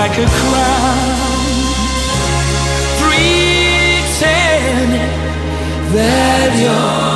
like a crown. Pretend that you're.